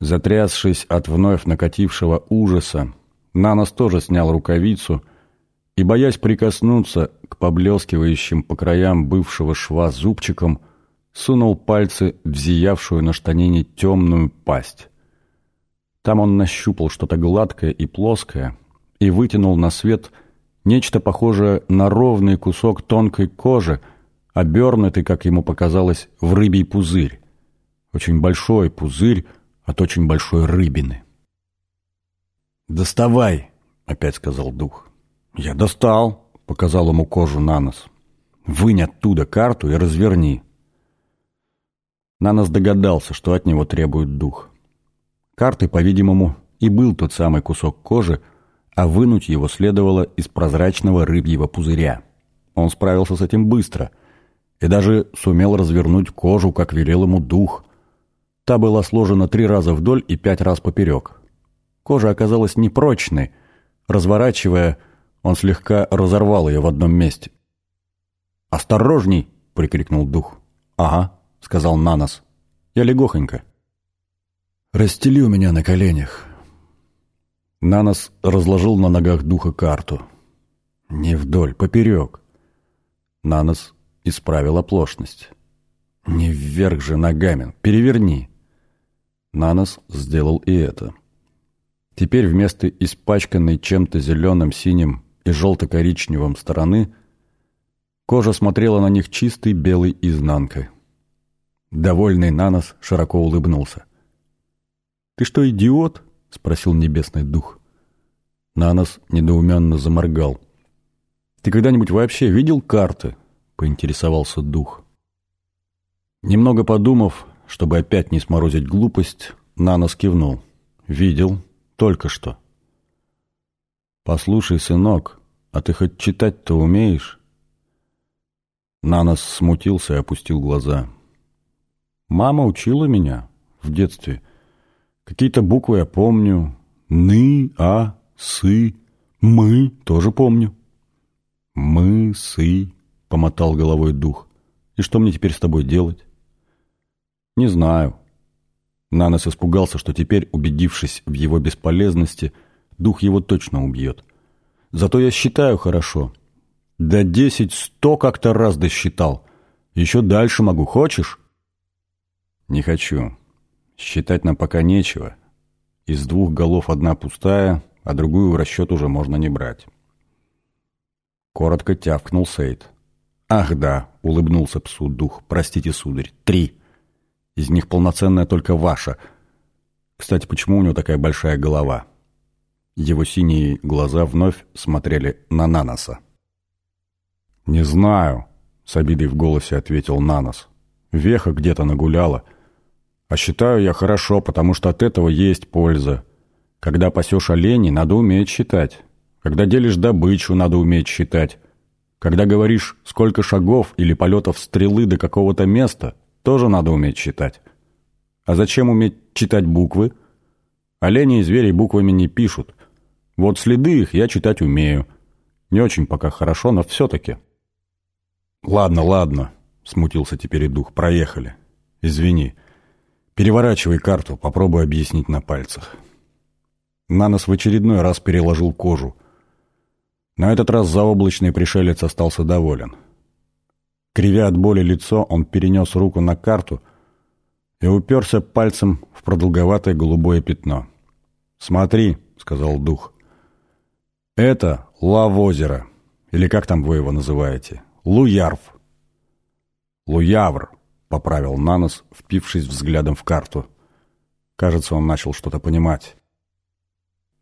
Затрясшись от вновь накатившего ужаса, Нанос тоже снял рукавицу и, боясь прикоснуться к поблескивающим по краям бывшего шва зубчикам, сунул пальцы в зиявшую на штанине темную пасть. Там он нащупал что-то гладкое и плоское и вытянул на свет нечто похожее на ровный кусок тонкой кожи, обернутый, как ему показалось, в рыбий пузырь. Очень большой пузырь от очень большой рыбины. «Доставай!» — опять сказал дух. «Я достал!» — показал ему кожу на нос. «Вынь оттуда карту и разверни». Нанос догадался, что от него требует дух. Картой, по-видимому, и был тот самый кусок кожи, а вынуть его следовало из прозрачного рыбьего пузыря. Он справился с этим быстро и даже сумел развернуть кожу, как велел ему дух. Та была сложена три раза вдоль и пять раз поперек. Кожа оказалась непрочной. Разворачивая, он слегка разорвал ее в одном месте. «Осторожней!» — прикрикнул дух. «Ага», — сказал Нанос. «Я легохонько». «Расстели у меня на коленях». Нанос разложил на ногах духа карту. «Не вдоль, поперек». Нанос исправил оплошность. «Не вверх же ногами, переверни». Нанос сделал и это. Теперь вместо испачканной чем-то зеленым, синим и желто-коричневым стороны кожа смотрела на них чистой белой изнанкой. Довольный Нанос широко улыбнулся. «Ты что, идиот?» — спросил небесный дух. Нанос недоуменно заморгал. «Ты когда-нибудь вообще видел карты?» — поинтересовался дух. Немного подумав, чтобы опять не сморозить глупость, Нанос кивнул. «Видел. Только что». «Послушай, сынок, а ты хоть читать-то умеешь?» Нанос смутился и опустил глаза. «Мама учила меня в детстве. Какие-то буквы я помню. Ны, а, сы, мы тоже помню». «Мы, сы», — помотал головой дух. «И что мне теперь с тобой делать?» «Не знаю». Нанос испугался, что теперь, убедившись в его бесполезности, дух его точно убьет. «Зато я считаю хорошо. До десять-сто как-то раз досчитал. Еще дальше могу. Хочешь?» «Не хочу. Считать нам пока нечего. Из двух голов одна пустая, а другую в расчет уже можно не брать». Коротко тявкнул Сейд. «Ах да», — улыбнулся псу дух, — «простите, сударь, три». Из них полноценная только ваша. Кстати, почему у него такая большая голова? Его синие глаза вновь смотрели на Наноса. «Не знаю», — с обидой в голосе ответил Нанос. «Веха где-то нагуляла. А считаю я хорошо, потому что от этого есть польза. Когда пасешь оленей, надо уметь считать. Когда делишь добычу, надо уметь считать. Когда говоришь, сколько шагов или полетов стрелы до какого-то места, тоже надо уметь читать. А зачем уметь читать буквы? Олени и звери буквами не пишут. Вот следы их я читать умею. Не очень пока хорошо, но все-таки. Ладно, ладно, смутился теперь и дух. Проехали. Извини. Переворачивай карту, попробуй объяснить на пальцах. Нанос в очередной раз переложил кожу. На этот раз заоблачный пришелец остался доволен. Кривя от боли лицо, он перенес руку на карту и уперся пальцем в продолговатое голубое пятно. «Смотри», — сказал дух, — «это лав-озеро, или как там вы его называете, Луярв». «Луявр», — поправил Нанос, впившись взглядом в карту. Кажется, он начал что-то понимать.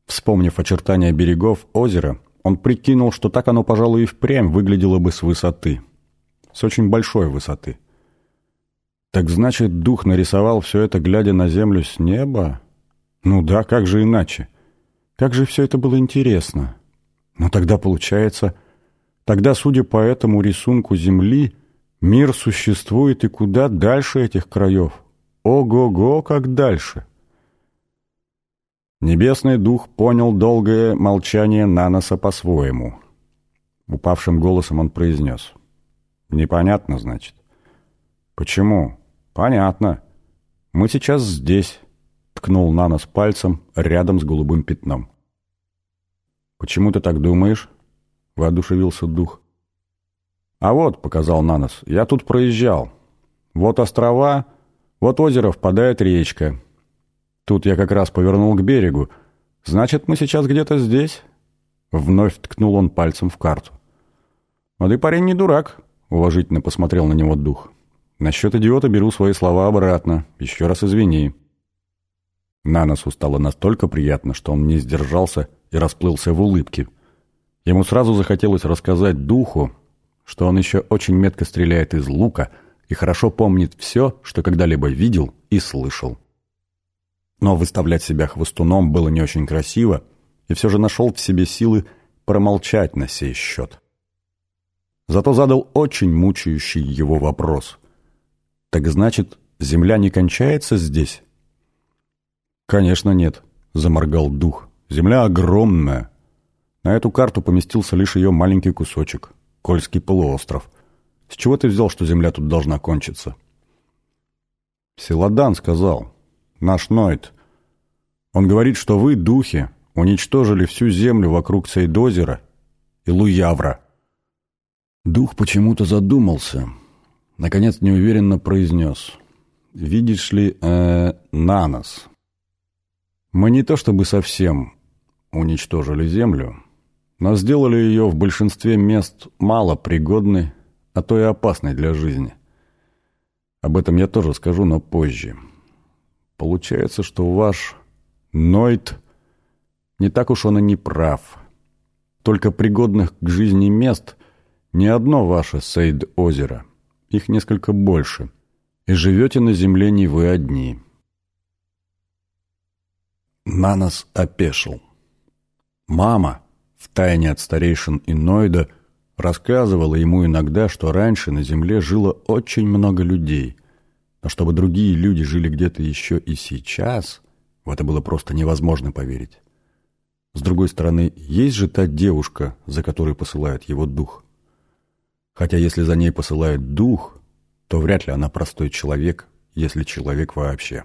Вспомнив очертания берегов озера, он прикинул, что так оно, пожалуй, и впрямь выглядело бы с высоты с очень большой высоты. Так значит, дух нарисовал все это, глядя на землю с неба? Ну да, как же иначе? Как же все это было интересно. Но тогда получается... Тогда, судя по этому рисунку Земли, мир существует и куда дальше этих краев. Ого-го, как дальше! Небесный дух понял долгое молчание Наноса по-своему. Упавшим голосом он произнес — Непонятно, значит. Почему? Понятно. Мы сейчас здесь. ткнул на нос пальцем рядом с голубым пятном. «Почему ты так думаешь?» — воодушевился дух. «А вот», — показал Нанос, — «я тут проезжал. Вот острова, вот озеро впадает речка. Тут я как раз повернул к берегу. Значит, мы сейчас где-то здесь?» Вновь ткнул он пальцем в карту. «А ты парень не дурак», — уважительно посмотрел на него дух. «Насчет идиота беру свои слова обратно. Еще раз извини». Наносу стало настолько приятно, что он не сдержался и расплылся в улыбке. Ему сразу захотелось рассказать духу, что он еще очень метко стреляет из лука и хорошо помнит все, что когда-либо видел и слышал. Но выставлять себя хвостуном было не очень красиво, и все же нашел в себе силы промолчать на сей счет. Зато задал очень мучающий его вопрос. «Так значит, земля не кончается здесь?» «Конечно нет», — заморгал дух. «Земля огромная. На эту карту поместился лишь ее маленький кусочек — Кольский полуостров. С чего ты взял, что земля тут должна кончиться?» «Селадан сказал. Наш Нойд. Он говорит, что вы, духи, уничтожили всю землю вокруг Сейдозера и Луявра». Дух почему-то задумался. Наконец неуверенно произнес. «Видишь ли, э, Нанос, мы не то чтобы совсем уничтожили Землю, но сделали ее в большинстве мест мало пригодной, а то и опасной для жизни. Об этом я тоже скажу, но позже. Получается, что ваш Нойт не так уж он и не прав. Только пригодных к жизни мест не одно ваше Сейд-озеро, их несколько больше, и живете на земле не вы одни». Нанос опешил. Мама, втайне от старейшин Иноида, рассказывала ему иногда, что раньше на Земле жило очень много людей, но чтобы другие люди жили где-то еще и сейчас, в это было просто невозможно поверить. С другой стороны, есть же та девушка, за которой посылает его дух. Хотя если за ней посылает дух, то вряд ли она простой человек, если человек вообще.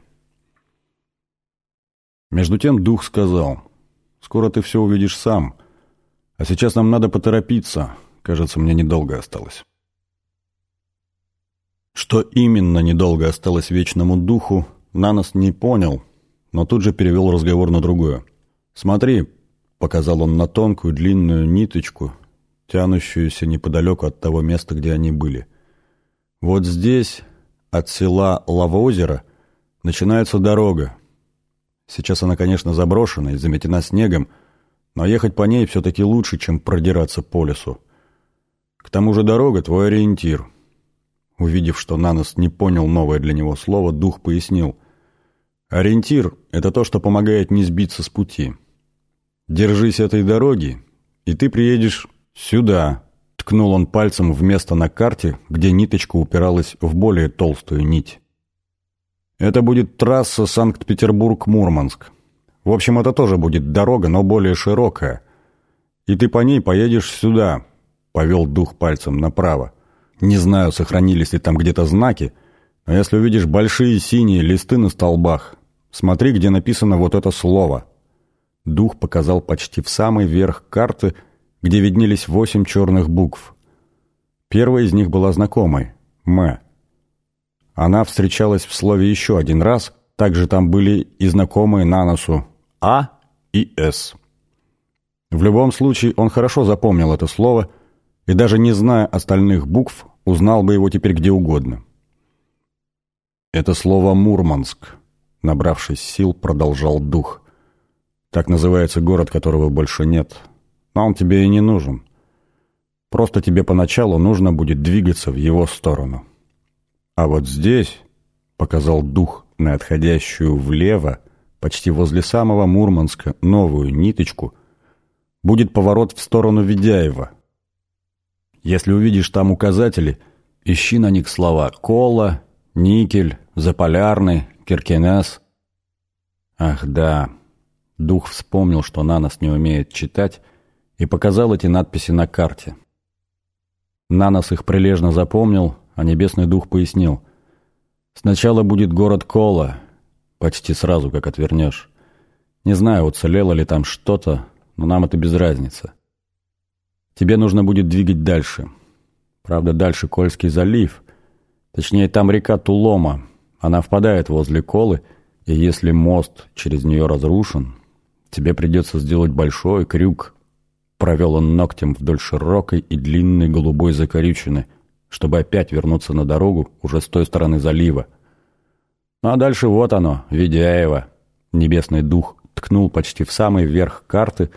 Между тем дух сказал, «Скоро ты все увидишь сам, а сейчас нам надо поторопиться, кажется, мне недолго осталось». Что именно недолго осталось вечному духу, Нанос не понял, но тут же перевел разговор на другое. «Смотри», — показал он на тонкую длинную ниточку, тянущуюся неподалеку от того места, где они были. «Вот здесь, от села Лавозеро, начинается дорога, Сейчас она, конечно, заброшена и заметена снегом, но ехать по ней все-таки лучше, чем продираться по лесу. К тому же дорога — твой ориентир. Увидев, что Нанос не понял новое для него слово, дух пояснил. Ориентир — это то, что помогает не сбиться с пути. Держись этой дороги, и ты приедешь сюда. Ткнул он пальцем в место на карте, где ниточка упиралась в более толстую нить. Это будет трасса Санкт-Петербург-Мурманск. В общем, это тоже будет дорога, но более широкая. И ты по ней поедешь сюда, повел дух пальцем направо. Не знаю, сохранились ли там где-то знаки, но если увидишь большие синие листы на столбах, смотри, где написано вот это слово. Дух показал почти в самый верх карты, где виднелись восемь черных букв. Первая из них была знакомой — «М». Она встречалась в слове еще один раз, также там были и знакомые на носу «А» и «С». В любом случае, он хорошо запомнил это слово и даже не зная остальных букв, узнал бы его теперь где угодно. Это слово «Мурманск», набравшись сил, продолжал дух. Так называется город, которого больше нет. Он тебе и не нужен. Просто тебе поначалу нужно будет двигаться в его сторону. А вот здесь, показал дух на отходящую влево, почти возле самого Мурманска, новую ниточку, будет поворот в сторону Ведяева. Если увидишь там указатели, ищи на них слова «кола», «никель», «заполярный», «киркенес». Ах да, дух вспомнил, что Нанос не умеет читать, и показал эти надписи на карте. Нанос их прилежно запомнил, а Небесный Дух пояснил. «Сначала будет город Кола, почти сразу, как отвернешь. Не знаю, уцелело ли там что-то, но нам это без разницы. Тебе нужно будет двигать дальше. Правда, дальше Кольский залив. Точнее, там река Тулома. Она впадает возле Колы, и если мост через нее разрушен, тебе придется сделать большой крюк. Провел он ногтем вдоль широкой и длинной голубой закорючины, чтобы опять вернуться на дорогу уже с той стороны залива. Ну а дальше вот оно, Ведяево. Небесный дух ткнул почти в самый верх карты,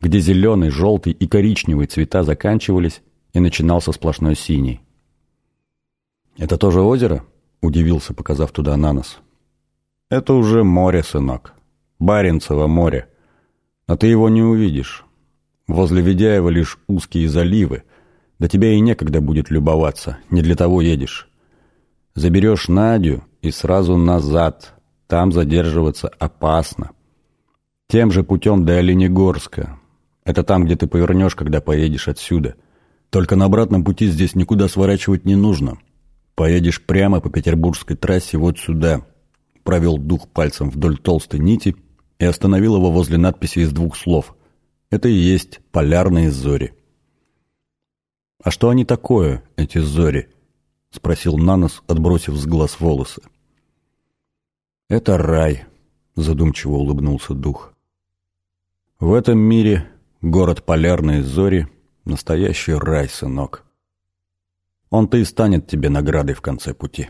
где зеленый, желтый и коричневый цвета заканчивались, и начинался сплошной синий. «Это тоже озеро?» — удивился, показав туда на нос. «Это уже море, сынок. Баренцево море. Но ты его не увидишь. Возле Ведяева лишь узкие заливы. Да тебе и некогда будет любоваться, не для того едешь. Заберешь Надю и сразу назад. Там задерживаться опасно. Тем же путем до Оленегорска. Это там, где ты повернешь, когда поедешь отсюда. Только на обратном пути здесь никуда сворачивать не нужно. Поедешь прямо по петербургской трассе вот сюда. Провел дух пальцем вдоль толстой нити и остановил его возле надписи из двух слов. Это и есть полярные зори. «А что они такое, эти зори?» — спросил Нанос, отбросив с глаз волосы. «Это рай», — задумчиво улыбнулся дух. В этом мире город Полярные Зори — настоящий рай, сынок. Он-то и станет тебе наградой в конце пути.